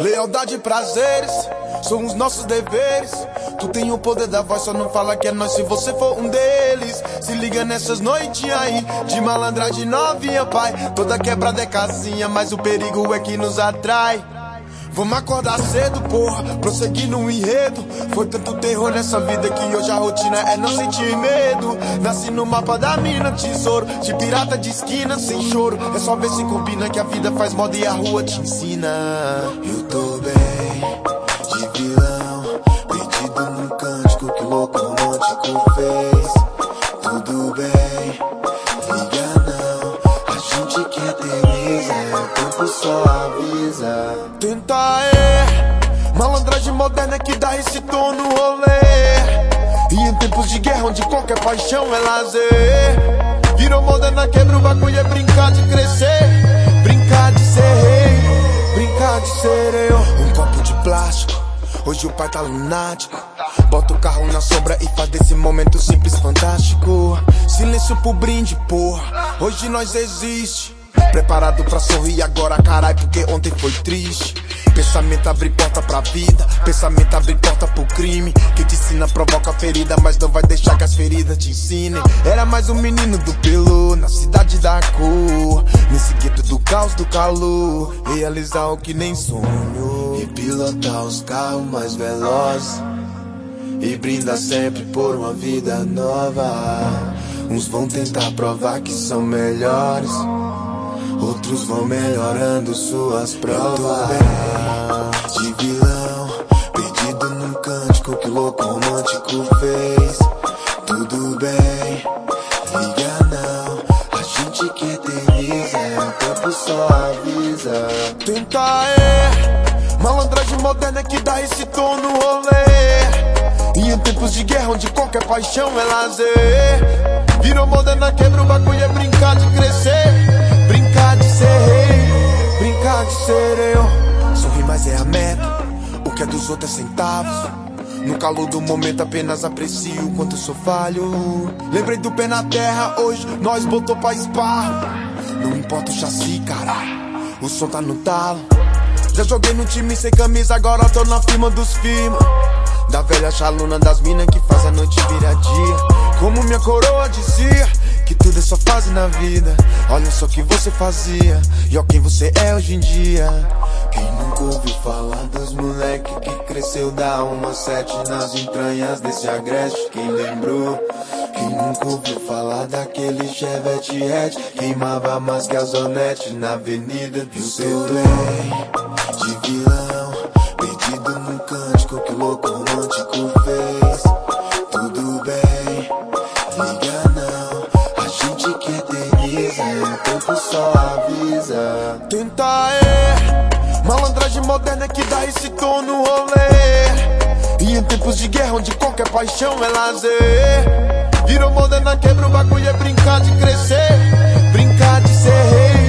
Lealdade e prazeres são os nossos deveres. Tu tem o poder da voz, só não fala que é nós se você for um deles. Se liga nessas noites aí, de malandragem novinha, pai. Toda quebrada é casinha, mas o perigo é que nos atrai. Vamos acordar cedo, porra, prosseguir no enredo. Foi tanto terror nessa vida que hoje a rotina é não sentir medo. Nasci no mapa da mina, tesouro, de pirata de esquina, sem choro. É só ver se combina que a vida faz moda e a rua te ensina. Eu tô bem, de vilão, perdido num cântico que o louco romântico fez. Tudo bem, liga não, a gente que eterniza, tempo só avisa. Tenta é Malandragem moderna que dá esse tom no rolê. E em tempos de guerra onde qualquer paixão é lazer. Virou moderna, quebra o bagulho é brincar de crescer. Brincar de ser rei, brincar de ser eu. Um copo de plástico, hoje o pai tá lunático. Bota o carro na sombra e faz desse momento simples fantástico. Silêncio pro brinde, porra, hoje nós existe Preparado pra sorrir agora, carai, porque ontem foi triste. Pensamento abre porta pra vida, pensamento abre porta pro crime. Que te ensina, provoca ferida, mas não vai deixar que as feridas te ensinem. Era mais um menino do pelo, na cidade da cor. Nesse gueto do caos, do calor. Realizar o que nem sonho. E pilotar os carros mais velozes. E brinda sempre por uma vida nova. Uns vão tentar provar que são melhores. Outros vão melhorando suas provas. De vilão, perdido num cântico que o louco romântico fez. Tudo bem, liga não. A gente que eterniza, o tempo só avisa. Tenta é Malandragem moderna que dá esse tom no rolê E em tempos de guerra onde qualquer paixão é lazer Virou moderna, quebra o bagulho é brincar de crescer ser eu Sorrir mas é a meta, o que é dos outros é centavos. No calor do momento apenas aprecio quanto eu sou falho. Lembrei do pé na terra, hoje nós botou pra esparro Não importa o chassi, caralho, o som tá no talo. Já joguei no time sem camisa, agora tô na firma dos firma. Da velha chaluna das minas que faz a noite virar dia. Como minha coroa dizia, que tudo é só fase na vida. Olha só o que você fazia, e ó quem você é hoje em dia. Quem nunca ouviu falar dos moleque que cresceu da uma sete nas entranhas desse agreste? Quem lembrou? Quem nunca ouviu falar daquele Chevette Red Queimava mais que a na avenida do seu bem De vilão, avisa. Tenta é Malandragem moderna que dá esse tom no rolê. E em tempos de guerra onde qualquer paixão é lazer. Virou moderna, quebra o bagulho é brincar de crescer. Brincar de ser rei,